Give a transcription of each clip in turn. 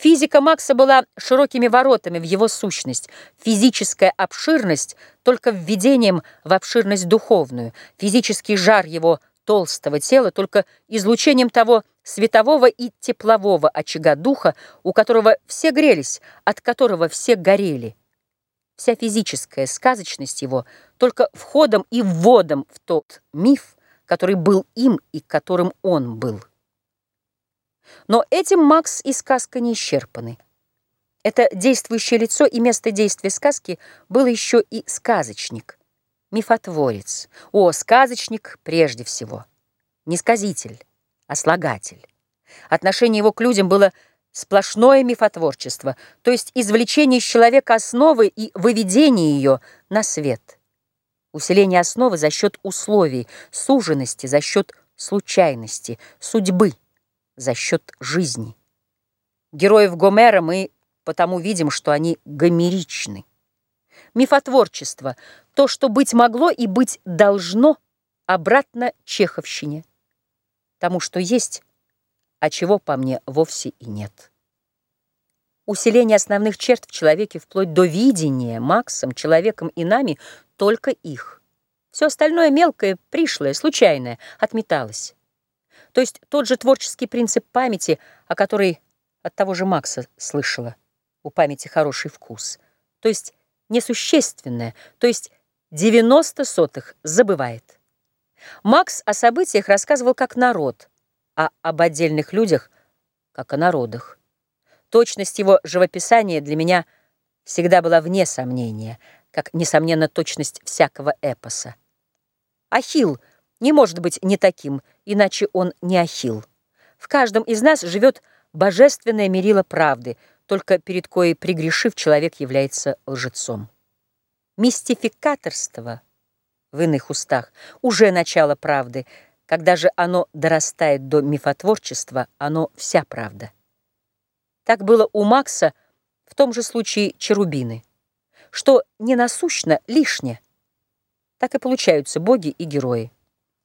Физика Макса была широкими воротами в его сущность, физическая обширность только введением в обширность духовную, физический жар его толстого тела только излучением того светового и теплового очага духа, у которого все грелись, от которого все горели. Вся физическая сказочность его только входом и вводом в тот миф, который был им и которым он был. Но этим Макс и сказка не исчерпаны. Это действующее лицо и место действия сказки было еще и сказочник, мифотворец. О, сказочник прежде всего. Не сказитель, а слагатель. Отношение его к людям было сплошное мифотворчество, то есть извлечение из человека основы и выведение ее на свет. Усиление основы за счет условий, суженности, за счет случайности, судьбы за счет жизни. Героев Гомера мы потому видим, что они гомеричны. Мифотворчество – то, что быть могло и быть должно, обратно чеховщине. Тому, что есть, а чего, по мне, вовсе и нет. Усиление основных черт в человеке вплоть до видения Максом, человеком и нами только их. Все остальное мелкое, пришлое, случайное отметалось. То есть тот же творческий принцип памяти, о которой от того же Макса слышала. У памяти хороший вкус. То есть несущественное, то есть 90 сотых забывает. Макс о событиях рассказывал как народ, а об отдельных людях как о народах. Точность его живописания для меня всегда была вне сомнения, как, несомненно, точность всякого эпоса. Ахилл не может быть не таким, иначе он не ахил. В каждом из нас живет божественное мерило правды, только перед коей пригрешив человек является лжецом. Мистификаторство в иных устах уже начало правды, когда же оно дорастает до мифотворчества, оно вся правда. Так было у Макса в том же случае Черубины. Что не насущно, лишнее. Так и получаются боги и герои.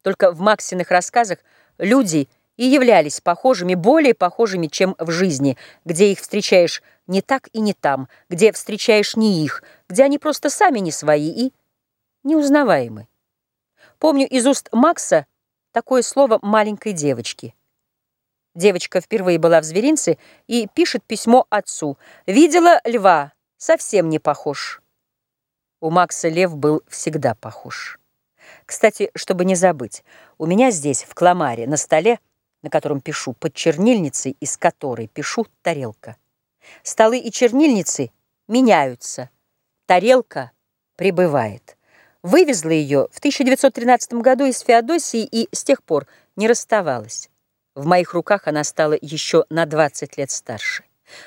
Только в Максиных рассказах люди и являлись похожими, более похожими, чем в жизни, где их встречаешь не так и не там, где встречаешь не их, где они просто сами не свои и неузнаваемы. Помню из уст Макса такое слово маленькой девочки. Девочка впервые была в зверинце и пишет письмо отцу. «Видела льва, совсем не похож». У Макса лев был всегда похож. Кстати, чтобы не забыть, у меня здесь, в Кламаре, на столе, на котором пишу, под чернильницей, из которой пишу, тарелка. Столы и чернильницы меняются. Тарелка прибывает. Вывезла ее в 1913 году из Феодосии и с тех пор не расставалась. В моих руках она стала еще на 20 лет старше.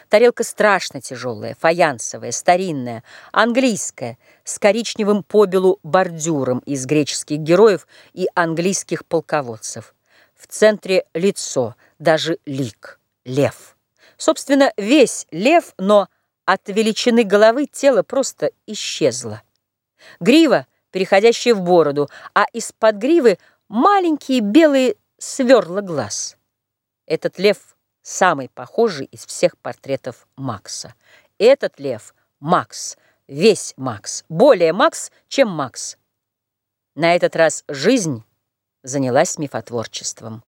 Тарелка страшно тяжелая, фаянсовая, старинная, английская, с коричневым побелу бордюром из греческих героев и английских полководцев. В центре лицо, даже лик, лев. Собственно, весь лев, но от величины головы тело просто исчезло. Грива, переходящая в бороду, а из-под гривы маленькие белые сверла глаз. Этот лев – самый похожий из всех портретов Макса. Этот лев – Макс, весь Макс, более Макс, чем Макс. На этот раз жизнь занялась мифотворчеством.